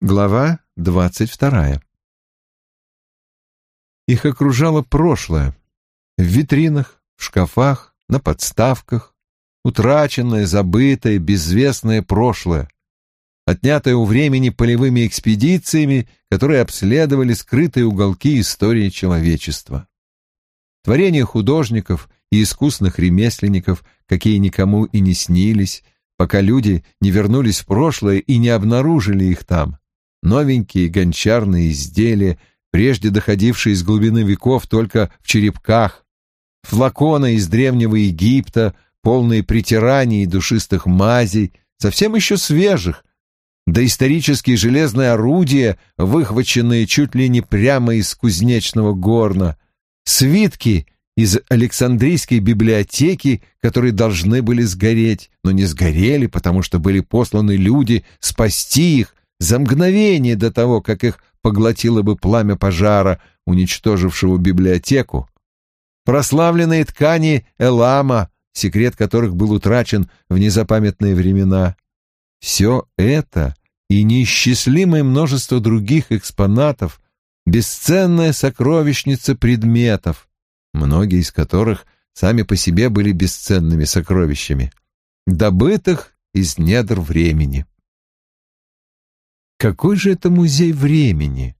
Глава двадцать вторая. Их окружало прошлое. В витринах, в шкафах, на подставках. Утраченное, забытое, безвестное прошлое. Отнятое у времени полевыми экспедициями, которые обследовали скрытые уголки истории человечества. Творения художников и искусных ремесленников, какие никому и не снились, пока люди не вернулись в прошлое и не обнаружили их там новенькие гончарные изделия, прежде доходившие из глубины веков только в черепках, флаконы из древнего Египта, полные притираний и душистых мазей, совсем еще свежих, доисторические железные орудия, выхваченные чуть ли не прямо из кузнечного горна, свитки из Александрийской библиотеки, которые должны были сгореть, но не сгорели, потому что были посланы люди спасти их за мгновение до того, как их поглотило бы пламя пожара, уничтожившего библиотеку. Прославленные ткани Элама, секрет которых был утрачен в незапамятные времена. Все это и неисчислимое множество других экспонатов, бесценная сокровищница предметов, многие из которых сами по себе были бесценными сокровищами, добытых из недр времени. Какой же это музей времени?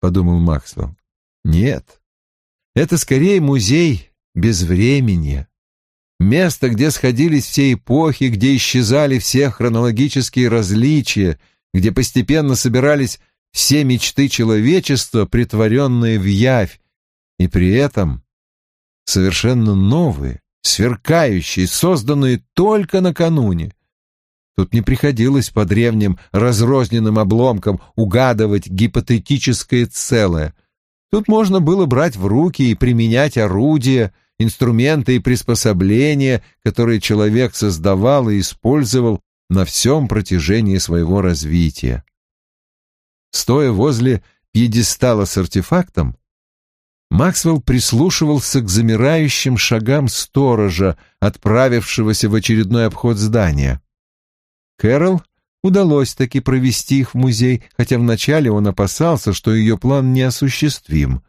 подумал Максвелл. Нет. Это скорее музей безвременья. Место, где сходились все эпохи, где исчезали все хронологические различия, где постепенно собирались все мечты человечества, притворенные в явь, и при этом совершенно новые, сверкающие, созданные только накануне, Тут не приходилось по древним разрозненным обломкам угадывать гипотетическое целое. Тут можно было брать в руки и применять орудия, инструменты и приспособления, которые человек создавал и использовал на всем протяжении своего развития. Стоя возле пьедестала с артефактом, Максвелл прислушивался к замирающим шагам сторожа, отправившегося в очередной обход здания. Кэрол удалось таки провести их в музей, хотя вначале он опасался, что ее план неосуществим.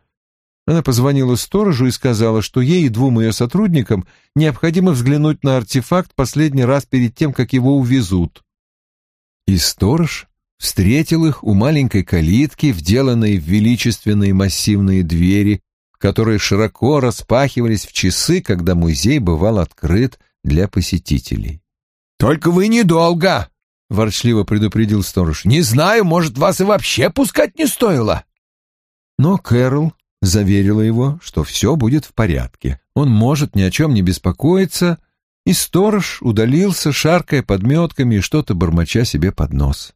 Она позвонила сторожу и сказала, что ей и двум ее сотрудникам необходимо взглянуть на артефакт последний раз перед тем, как его увезут. И сторож встретил их у маленькой калитки, вделанной в величественные массивные двери, которые широко распахивались в часы, когда музей бывал открыт для посетителей. «Только вы недолго!» — ворчливо предупредил сторож. «Не знаю, может, вас и вообще пускать не стоило!» Но Кэрол заверила его, что все будет в порядке. Он может ни о чем не беспокоиться, и сторож удалился, шаркая подметками и что-то бормоча себе под нос.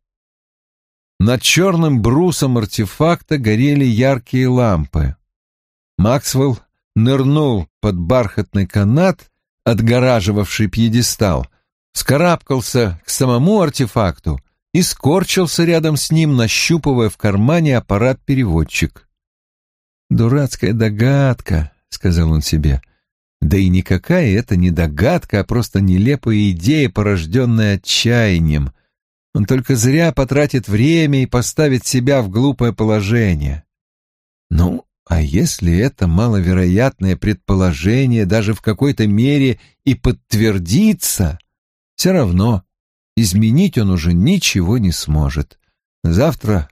Над черным брусом артефакта горели яркие лампы. Максвелл нырнул под бархатный канат, отгораживавший пьедестал, скарабкался к самому артефакту и скорчился рядом с ним, нащупывая в кармане аппарат-переводчик. «Дурацкая догадка», — сказал он себе. «Да и никакая это не догадка, а просто нелепая идея, порожденная отчаянием. Он только зря потратит время и поставит себя в глупое положение». «Ну, а если это маловероятное предположение даже в какой-то мере и подтвердится...» Все равно изменить он уже ничего не сможет. Завтра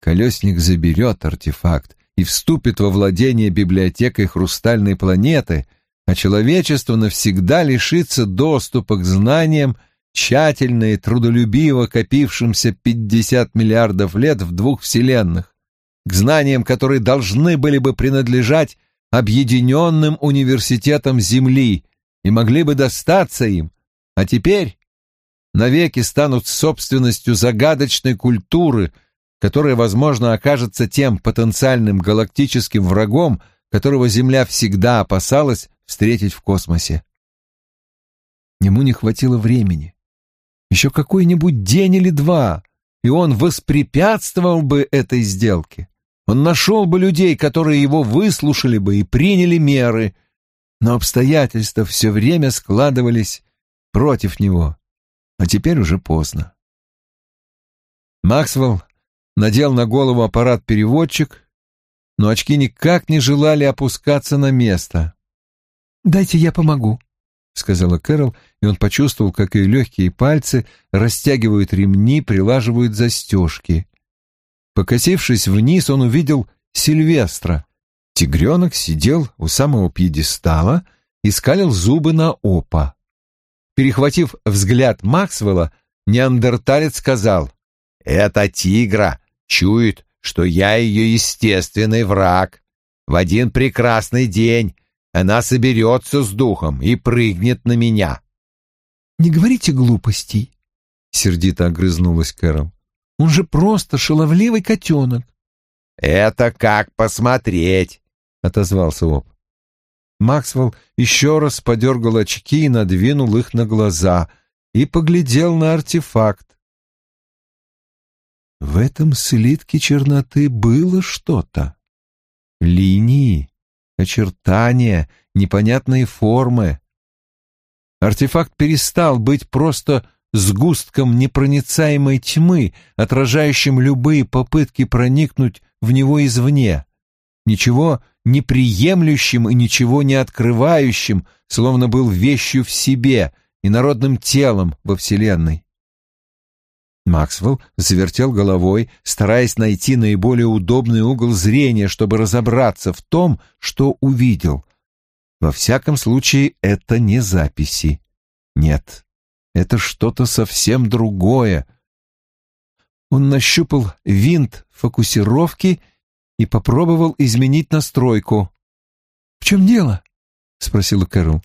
колесник заберет артефакт и вступит во владение библиотекой хрустальной планеты, а человечество навсегда лишится доступа к знаниям, тщательно и трудолюбиво копившимся 50 миллиардов лет в двух вселенных, к знаниям, которые должны были бы принадлежать объединенным университетам Земли и могли бы достаться им а теперь навеки станут собственностью загадочной культуры, которая, возможно, окажется тем потенциальным галактическим врагом, которого Земля всегда опасалась встретить в космосе. Ему не хватило времени. Еще какой-нибудь день или два, и он воспрепятствовал бы этой сделке. Он нашел бы людей, которые его выслушали бы и приняли меры, но обстоятельства все время складывались против него, а теперь уже поздно. Максвелл надел на голову аппарат-переводчик, но очки никак не желали опускаться на место. «Дайте я помогу», — сказала Кэрол, и он почувствовал, как ее легкие пальцы растягивают ремни, прилаживают застежки. Покосившись вниз, он увидел Сильвестра. Тигренок сидел у самого пьедестала и скалил зубы на опа. Перехватив взгляд Максвелла, неандерталец сказал, «Это тигра, чует, что я ее естественный враг. В один прекрасный день она соберется с духом и прыгнет на меня». «Не говорите глупостей», — сердито огрызнулась Кэрол. «Он же просто шаловливый котенок». «Это как посмотреть», — отозвался Об. Максвелл еще раз подергал очки и надвинул их на глаза и поглядел на артефакт. В этом слитке черноты было что-то. Линии, очертания, непонятные формы. Артефакт перестал быть просто сгустком непроницаемой тьмы, отражающим любые попытки проникнуть в него извне. Ничего неприемлющим и ничего не открывающим, словно был вещью в себе и народным телом во Вселенной. Максвелл завертел головой, стараясь найти наиболее удобный угол зрения, чтобы разобраться в том, что увидел. Во всяком случае, это не записи. Нет, это что-то совсем другое. Он нащупал винт фокусировки и попробовал изменить настройку. «В чем дело?» — спросила Кэрол.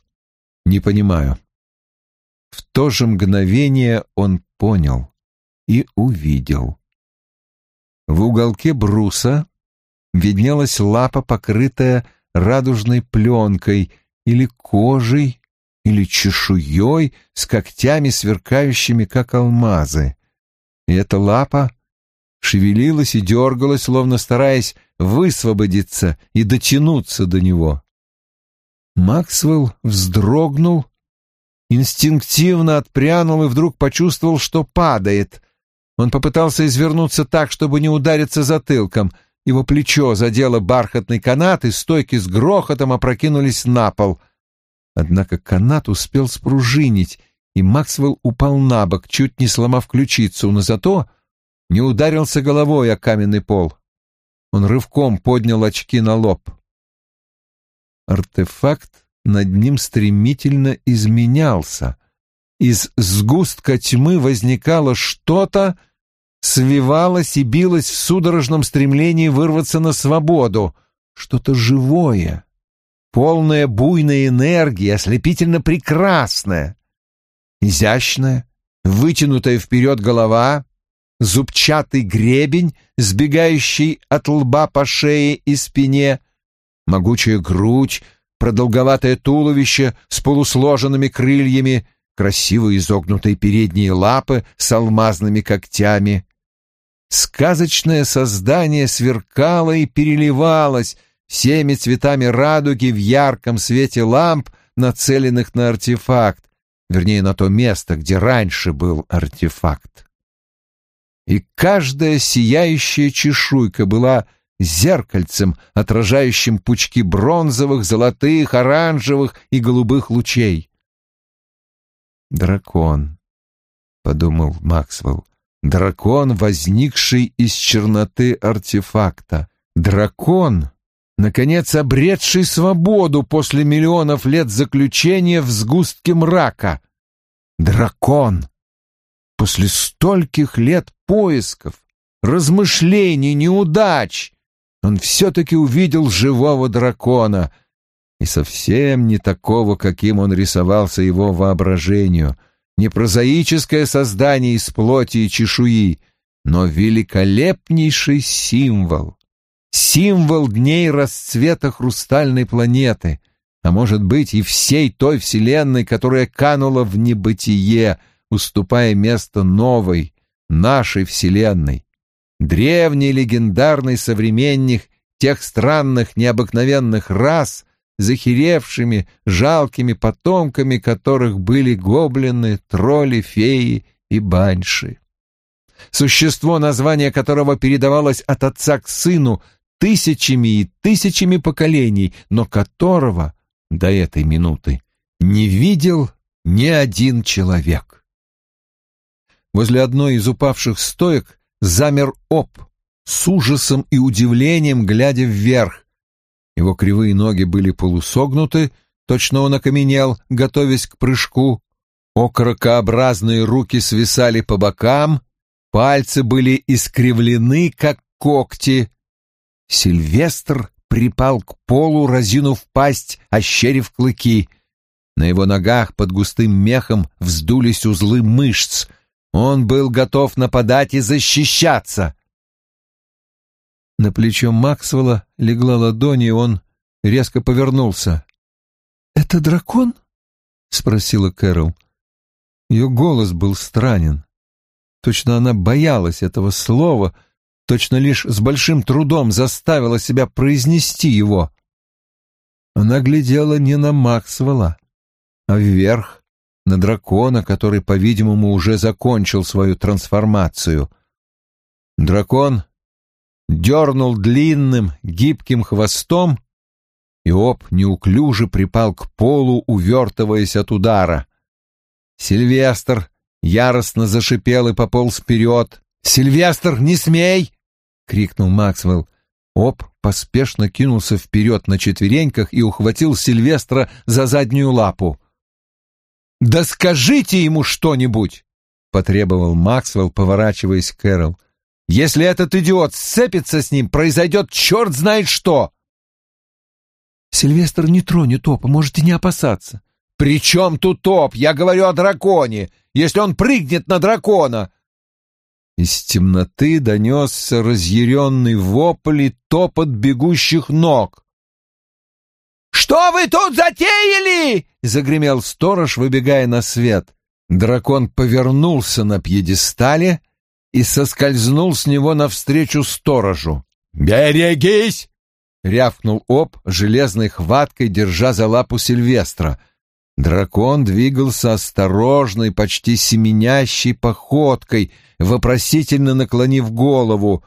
«Не понимаю». В то же мгновение он понял и увидел. В уголке бруса виднелась лапа, покрытая радужной пленкой или кожей, или чешуей с когтями, сверкающими, как алмазы. И эта лапа шевелилась и дергалась, словно стараясь высвободиться и дотянуться до него. Максвелл вздрогнул, инстинктивно отпрянул и вдруг почувствовал, что падает. Он попытался извернуться так, чтобы не удариться затылком. Его плечо задело бархатный канат, и стойки с грохотом опрокинулись на пол. Однако канат успел спружинить, и Максвелл упал на бок, чуть не сломав ключицу, но зато не ударился головой о каменный пол. Он рывком поднял очки на лоб. Артефакт над ним стремительно изменялся. Из сгустка тьмы возникало что-то, свивалось и билось в судорожном стремлении вырваться на свободу, что-то живое, полное буйной энергии, ослепительно прекрасное, изящное, вытянутая вперед голова, зубчатый гребень, сбегающий от лба по шее и спине, могучая грудь, продолговатое туловище с полусложенными крыльями, красиво изогнутые передние лапы с алмазными когтями. Сказочное создание сверкало и переливалось всеми цветами радуги в ярком свете ламп, нацеленных на артефакт, вернее, на то место, где раньше был артефакт. И каждая сияющая чешуйка была зеркальцем, отражающим пучки бронзовых, золотых, оранжевых и голубых лучей. «Дракон», — подумал Максвелл, — «дракон, возникший из черноты артефакта. Дракон, наконец обретший свободу после миллионов лет заключения в сгустке мрака. Дракон, после стольких лет поисков, размышлений, неудач, он все-таки увидел живого дракона, и совсем не такого, каким он рисовался его воображению, не прозаическое создание из плоти и чешуи, но великолепнейший символ, символ дней расцвета хрустальной планеты, а может быть и всей той вселенной, которая канула в небытие, уступая место новой, нашей вселенной, древний легендарный современник тех странных необыкновенных рас, захеревшими, жалкими потомками которых были гоблины, тролли, феи и баньши. Существо, название которого передавалось от отца к сыну тысячами и тысячами поколений, но которого до этой минуты не видел ни один человек. Возле одной из упавших стоек замер Оп, с ужасом и удивлением глядя вверх. Его кривые ноги были полусогнуты, точно он окаменел, готовясь к прыжку. Окорокообразные руки свисали по бокам, пальцы были искривлены, как когти. Сильвестр припал к полу, разинув пасть, ощерив клыки. На его ногах под густым мехом вздулись узлы мышц. Он был готов нападать и защищаться. На плечо Максвелла легла ладонь, и он резко повернулся. «Это дракон?» — спросила Кэрол. Ее голос был странен. Точно она боялась этого слова, точно лишь с большим трудом заставила себя произнести его. Она глядела не на Максвелла, а вверх, на дракона, который, по-видимому, уже закончил свою трансформацию. Дракон дернул длинным, гибким хвостом, и Об неуклюже припал к полу, увертываясь от удара. Сильвестр яростно зашипел и пополз вперед. «Сильвестр, не смей!» — крикнул Максвелл. Об поспешно кинулся вперед на четвереньках и ухватил Сильвестра за заднюю лапу. «Да скажите ему что-нибудь!» — потребовал Максвелл, поворачиваясь к Кэрол. «Если этот идиот сцепится с ним, произойдет черт знает что!» «Сильвестр не тронет Опа, можете не опасаться. «При чем тут топ? Я говорю о драконе. Если он прыгнет на дракона!» Из темноты донесся разъяренный вопль и топот бегущих ног. «Что вы тут затеяли?» — загремел сторож, выбегая на свет. Дракон повернулся на пьедестале и соскользнул с него навстречу сторожу. «Берегись!» — рявкнул Об, железной хваткой держа за лапу Сильвестра — Дракон двигался осторожной, почти семенящей походкой, вопросительно наклонив голову.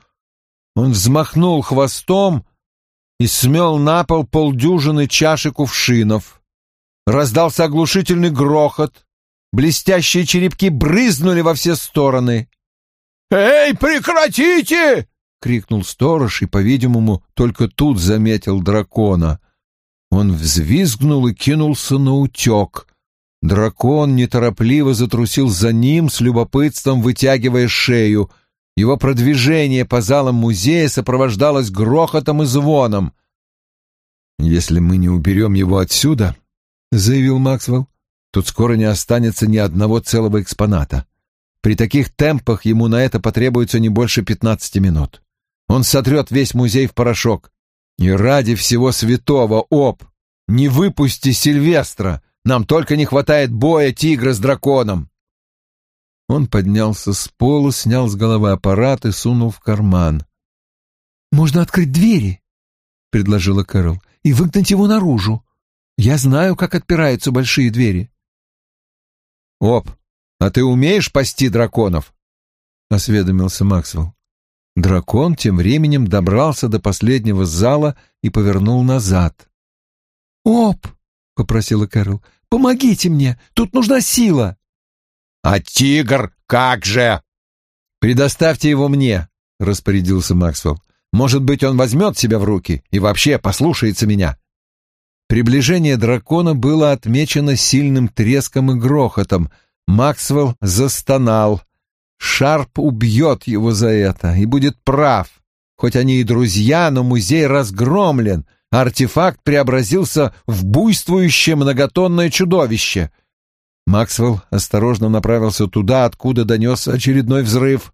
Он взмахнул хвостом и смел на пол полдюжины чашек кувшинов. Раздался оглушительный грохот. Блестящие черепки брызнули во все стороны. «Эй, прекратите!» — крикнул сторож и, по-видимому, только тут заметил дракона. Он взвизгнул и кинулся на утек. Дракон неторопливо затрусил за ним, с любопытством вытягивая шею. Его продвижение по залам музея сопровождалось грохотом и звоном. «Если мы не уберем его отсюда», — заявил Максвелл, — «тут скоро не останется ни одного целого экспоната. При таких темпах ему на это потребуется не больше пятнадцати минут. Он сотрет весь музей в порошок. И ради всего святого, Об, не выпусти Сильвестра, нам только не хватает боя тигра с драконом. Он поднялся с пола, снял с головы аппарат и сунул в карман. «Можно открыть двери», — предложила Кэрол, — «и выгнать его наружу. Я знаю, как отпираются большие двери». «Оп, а ты умеешь пасти драконов?» — осведомился Максвелл. Дракон тем временем добрался до последнего зала и повернул назад. «Оп!» — попросила Кэрол. «Помогите мне! Тут нужна сила!» «А тигр как же?» «Предоставьте его мне!» — распорядился Максвелл. «Может быть, он возьмет себя в руки и вообще послушается меня!» Приближение дракона было отмечено сильным треском и грохотом. Максвелл застонал. Шарп убьет его за это и будет прав. Хоть они и друзья, но музей разгромлен, артефакт преобразился в буйствующее многотонное чудовище. Максвелл осторожно направился туда, откуда донес очередной взрыв.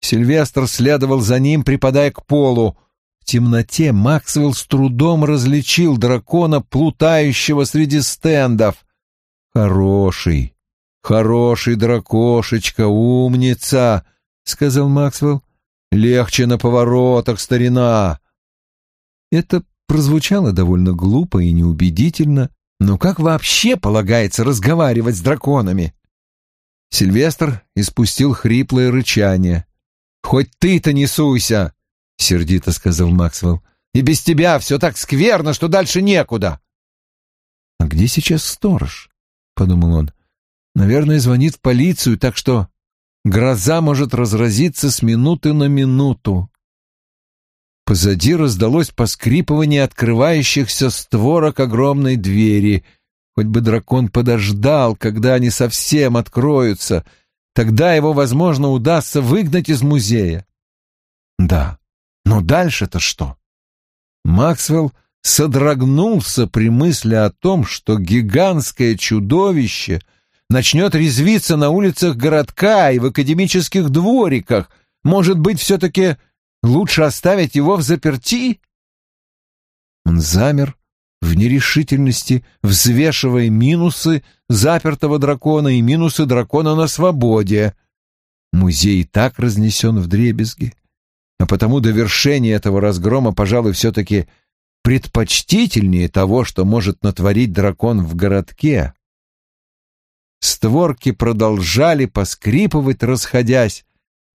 Сильвестр следовал за ним, припадая к полу. В темноте Максвелл с трудом различил дракона, плутающего среди стендов. Хороший, «Хороший дракошечка, умница!» — сказал Максвелл. «Легче на поворотах, старина!» Это прозвучало довольно глупо и неубедительно, но как вообще полагается разговаривать с драконами? Сильвестр испустил хриплое рычание. «Хоть ты-то не суйся!» — сердито сказал Максвелл. «И без тебя все так скверно, что дальше некуда!» «А где сейчас сторож?» — подумал он. «Наверное, звонит в полицию, так что гроза может разразиться с минуты на минуту». Позади раздалось поскрипывание открывающихся створок огромной двери. Хоть бы дракон подождал, когда они совсем откроются, тогда его, возможно, удастся выгнать из музея. Да, но дальше-то что? Максвелл содрогнулся при мысли о том, что гигантское чудовище начнет резвиться на улицах городка и в академических двориках. Может быть, все-таки лучше оставить его в заперти? Он замер в нерешительности, взвешивая минусы запертого дракона и минусы дракона на свободе. Музей так разнесен в дребезги, а потому довершение этого разгрома, пожалуй, все-таки предпочтительнее того, что может натворить дракон в городке. Створки продолжали поскрипывать, расходясь.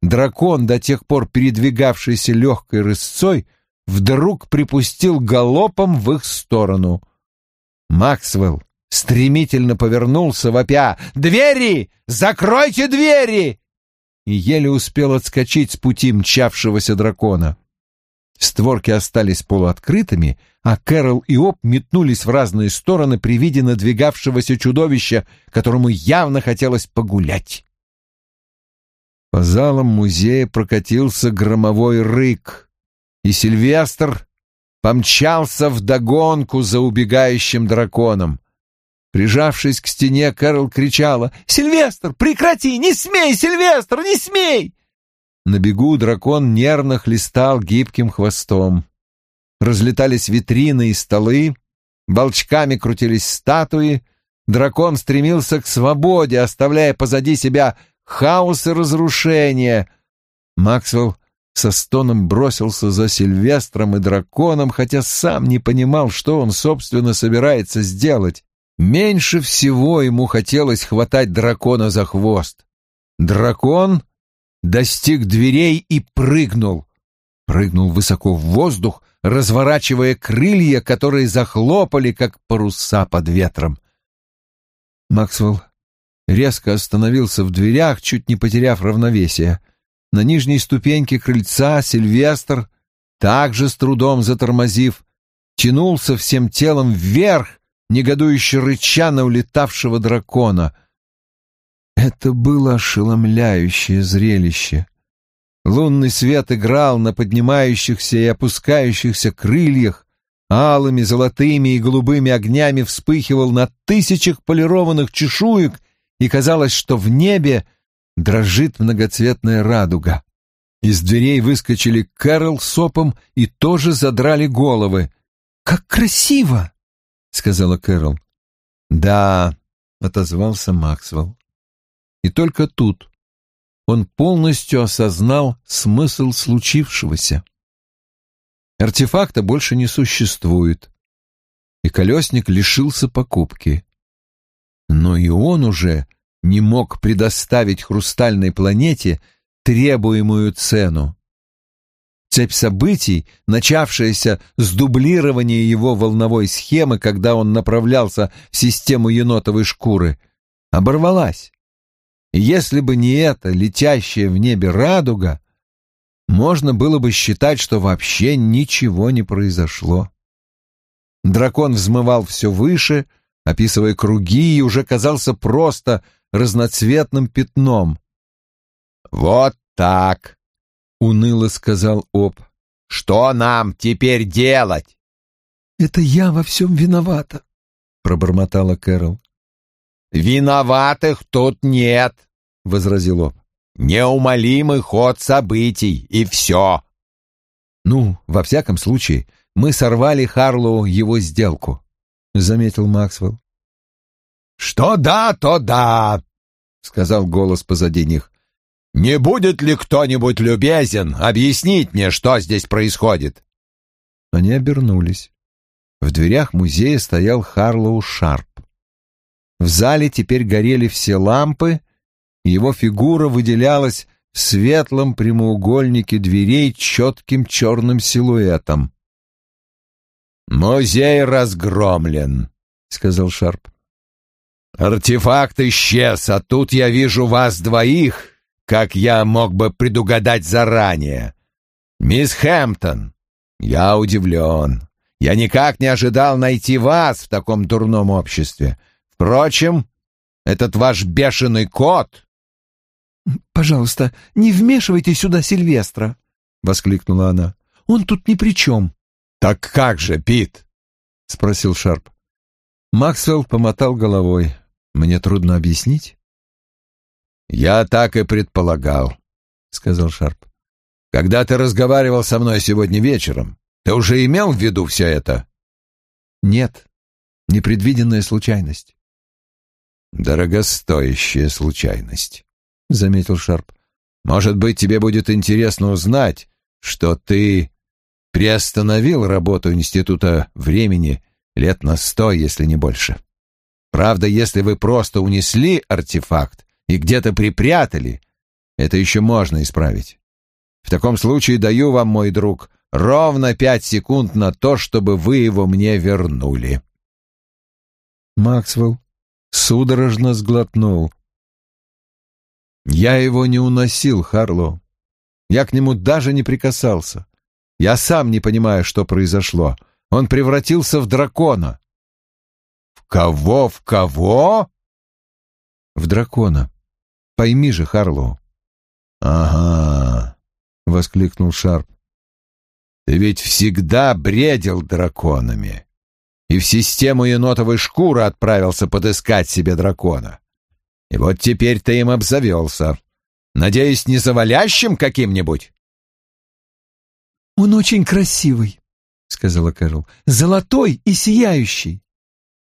Дракон, до тех пор передвигавшийся легкой рысцой, вдруг припустил галопом в их сторону. Максвелл стремительно повернулся, вопя «Двери! Закройте двери!» и еле успел отскочить с пути мчавшегося дракона. Створки остались полуоткрытыми, а Кэрол и Оп метнулись в разные стороны при виде надвигавшегося чудовища, которому явно хотелось погулять. По залам музея прокатился громовой рык, и Сильвестр помчался вдогонку за убегающим драконом. Прижавшись к стене, Кэрол кричала «Сильвестр, прекрати! Не смей, Сильвестр, не смей!» На бегу дракон нервно хлестал гибким хвостом. Разлетались витрины и столы, волчками крутились статуи. Дракон стремился к свободе, оставляя позади себя хаос и разрушение. Максвелл со стоном бросился за Сильвестром и драконом, хотя сам не понимал, что он, собственно, собирается сделать. Меньше всего ему хотелось хватать дракона за хвост. Дракон достиг дверей и прыгнул. Прыгнул высоко в воздух, разворачивая крылья, которые захлопали, как паруса под ветром. Максвелл резко остановился в дверях, чуть не потеряв равновесие. На нижней ступеньке крыльца Сильвестр, также с трудом затормозив, тянулся всем телом вверх, негодующе рыча на улетавшего дракона — это было ошеломляющее зрелище. Лунный свет играл на поднимающихся и опускающихся крыльях, алыми, золотыми и голубыми огнями вспыхивал на тысячах полированных чешуек, и казалось, что в небе дрожит многоцветная радуга. Из дверей выскочили Кэрол с Опом и тоже задрали головы. «Как красиво!» — сказала Кэрол. «Да», — отозвался Максвелл. И только тут он полностью осознал смысл случившегося. Артефакта больше не существует, и колесник лишился покупки. Но и он уже не мог предоставить хрустальной планете требуемую цену. Цепь событий, начавшаяся с дублирования его волновой схемы, когда он направлялся в систему енотовой шкуры, оборвалась. Если бы не эта летящая в небе радуга, можно было бы считать, что вообще ничего не произошло. Дракон взмывал все выше, описывая круги, и уже казался просто разноцветным пятном. «Вот так», — уныло сказал Об. «Что нам теперь делать?» «Это я во всем виновата», — пробормотала Кэрол. «Виноватых тут нет», — возразил он. «Неумолимый ход событий, и все». «Ну, во всяком случае, мы сорвали Харлоу его сделку», — заметил Максвелл. «Что да, то да», — сказал голос позади них. «Не будет ли кто-нибудь любезен объяснить мне, что здесь происходит?» Они обернулись. В дверях музея стоял Харлоу Шарп. В зале теперь горели все лампы, и его фигура выделялась в светлом прямоугольнике дверей четким черным силуэтом. «Музей разгромлен», — сказал Шарп. «Артефакт исчез, а тут я вижу вас двоих, как я мог бы предугадать заранее. Мисс Хэмптон, я удивлен. Я никак не ожидал найти вас в таком дурном обществе. Впрочем, этот ваш бешеный кот...» «Пожалуйста, не вмешивайте сюда Сильвестра», — воскликнула она. «Он тут ни при чем». «Так как же, Пит?» — спросил Шарп. Максвелл помотал головой. «Мне трудно объяснить». «Я так и предполагал», — сказал Шарп. «Когда ты разговаривал со мной сегодня вечером, ты уже имел в виду все это?» «Нет, непредвиденная случайность». «Дорогостоящая случайность», — заметил Шарп. «Может быть, тебе будет интересно узнать, что ты приостановил работу Института времени лет на сто, если не больше. Правда, если вы просто унесли артефакт и где-то припрятали, это еще можно исправить. В таком случае даю вам, мой друг, ровно пять секунд на то, чтобы вы его мне вернули. Максвелл судорожно сглотнул. Я его не уносил, Харлоу. Я к нему даже не прикасался. Я сам не понимаю, что произошло. Он превратился в дракона. В кого, в кого? В дракона. Пойми же, Харлоу. Ага, воскликнул Шарп. Ты ведь всегда бредил драконами и в систему енотовой шкуры отправился подыскать себе дракона. И вот теперь ты им обзавелся. Надеюсь, не завалящим каким-нибудь? «Он очень красивый», — сказала Кэрол. «Золотой и сияющий».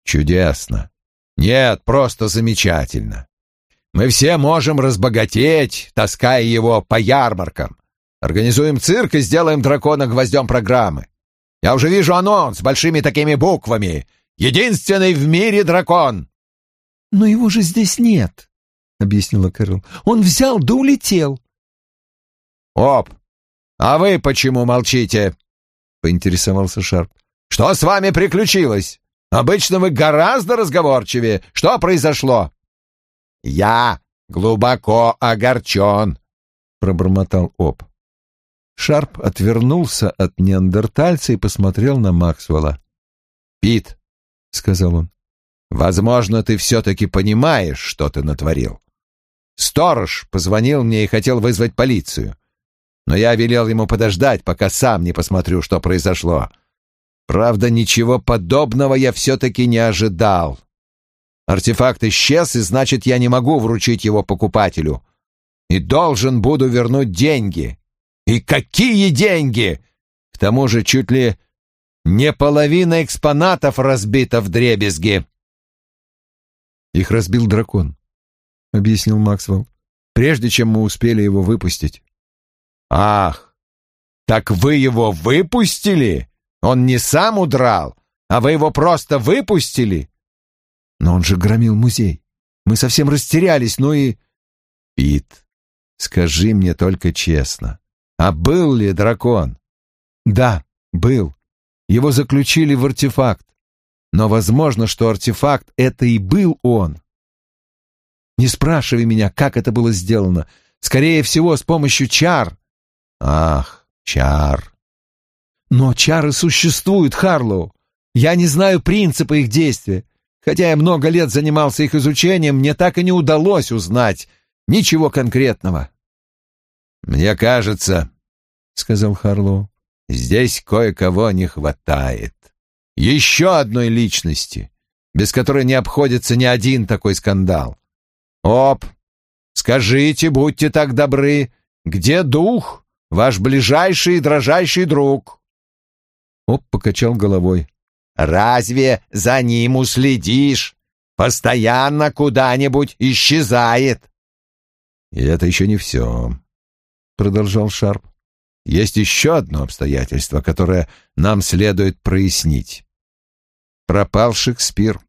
«Чудесно. Нет, просто замечательно. Мы все можем разбогатеть, таская его по ярмаркам. Организуем цирк и сделаем дракона гвоздем программы. Я уже вижу анонс с большими такими буквами. Единственный в мире дракон. Но его же здесь нет, объяснила Кэрол. Он взял да улетел. Оп. А вы почему молчите? поинтересовался Шарп. Что с вами приключилось? Обычно вы гораздо разговорчивее. Что произошло? Я глубоко огорчен, пробормотал Оп. Шарп отвернулся от неандертальца и посмотрел на Максвелла. «Пит», — сказал он, — «возможно, ты все-таки понимаешь, что ты натворил. Сторож позвонил мне и хотел вызвать полицию, но я велел ему подождать, пока сам не посмотрю, что произошло. Правда, ничего подобного я все-таки не ожидал. Артефакт исчез, и значит, я не могу вручить его покупателю. И должен буду вернуть деньги». И какие деньги! К тому же чуть ли не половина экспонатов разбита в дребезги. Их разбил дракон, — объяснил Максвелл, — прежде чем мы успели его выпустить. Ах, так вы его выпустили? Он не сам удрал, а вы его просто выпустили? Но он же громил музей. Мы совсем растерялись, ну и... Пит, скажи мне только честно, а был ли дракон? Да, был. Его заключили в артефакт. Но возможно, что артефакт — это и был он. Не спрашивай меня, как это было сделано. Скорее всего, с помощью чар. Ах, чар. Но чары существуют, Харлоу. Я не знаю принципа их действия. Хотя я много лет занимался их изучением, мне так и не удалось узнать ничего конкретного. «Мне кажется, — сказал Харлоу, — здесь кое-кого не хватает. Еще одной личности, без которой не обходится ни один такой скандал. Оп, скажите, будьте так добры, где дух, ваш ближайший и дрожайший друг?» Оп покачал головой. «Разве за ним уследишь? Постоянно куда-нибудь исчезает». «И это еще не все», — продолжал Шарп. «Есть еще одно обстоятельство, которое нам следует прояснить. Пропал Шекспир.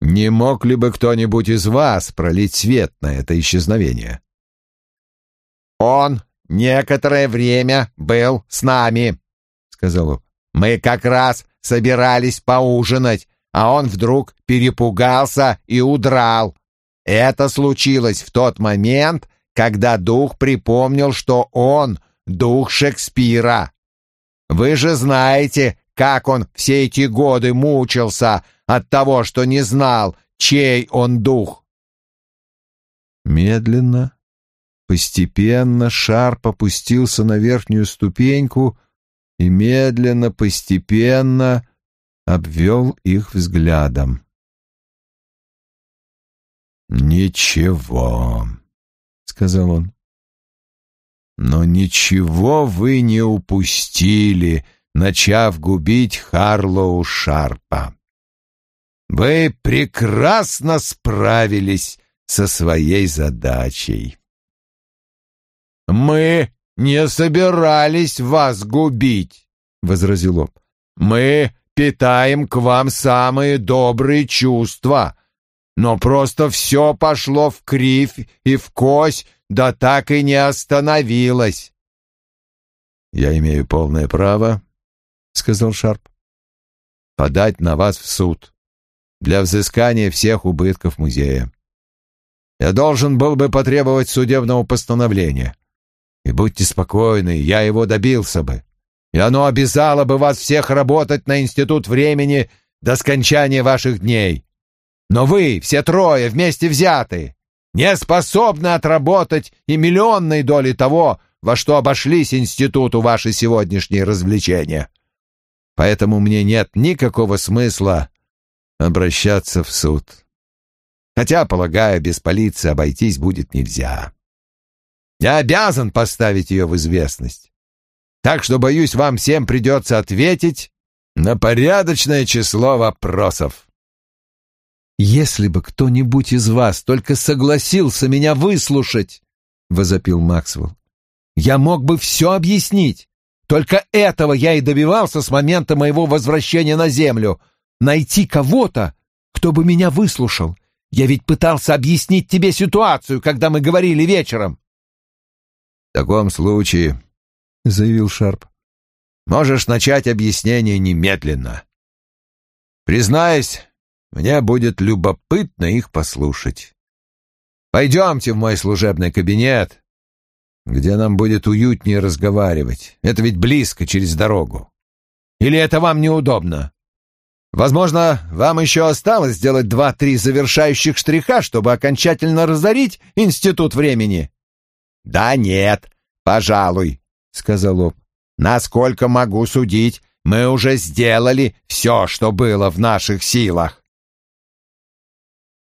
Не мог ли бы кто-нибудь из вас пролить свет на это исчезновение?» Он некоторое время был с нами, — сказал он. Мы как раз собирались поужинать, а он вдруг перепугался и удрал. Это случилось в тот момент, когда дух припомнил, что он — дух Шекспира. Вы же знаете, как он все эти годы мучился от того, что не знал, чей он дух. Медленно, постепенно шар попустился на верхнюю ступеньку и медленно, постепенно обвел их взглядом. «Ничего», — сказал он. «Но ничего вы не упустили, начав губить Харлоу Шарпа. Вы прекрасно справились со своей задачей». «Мы не собирались вас губить», — возразил он. «Мы питаем к вам самые добрые чувства, но просто все пошло в кривь и в кось, да так и не остановилось». «Я имею полное право», — сказал Шарп, — «подать на вас в суд для взыскания всех убытков музея. Я должен был бы потребовать судебного постановления». И будьте спокойны, я его добился бы. И оно обязало бы вас всех работать на институт времени до скончания ваших дней. Но вы, все трое, вместе взятые, не способны отработать и миллионной доли того, во что обошлись институту ваши сегодняшние развлечения. Поэтому мне нет никакого смысла обращаться в суд. Хотя, полагаю, без полиции обойтись будет нельзя. Я обязан поставить ее в известность. Так что, боюсь, вам всем придется ответить на порядочное число вопросов. «Если бы кто-нибудь из вас только согласился меня выслушать», — возопил Максвелл, — «я мог бы все объяснить. Только этого я и добивался с момента моего возвращения на Землю. Найти кого-то, кто бы меня выслушал. Я ведь пытался объяснить тебе ситуацию, когда мы говорили вечером таком случае, — заявил Шарп, — можешь начать объяснение немедленно. Признаюсь, мне будет любопытно их послушать. Пойдемте в мой служебный кабинет, где нам будет уютнее разговаривать. Это ведь близко, через дорогу. Или это вам неудобно? Возможно, вам еще осталось сделать два-три завершающих штриха, чтобы окончательно разорить институт времени. «Да нет, пожалуй», — сказал он. «Насколько могу судить, мы уже сделали все, что было в наших силах».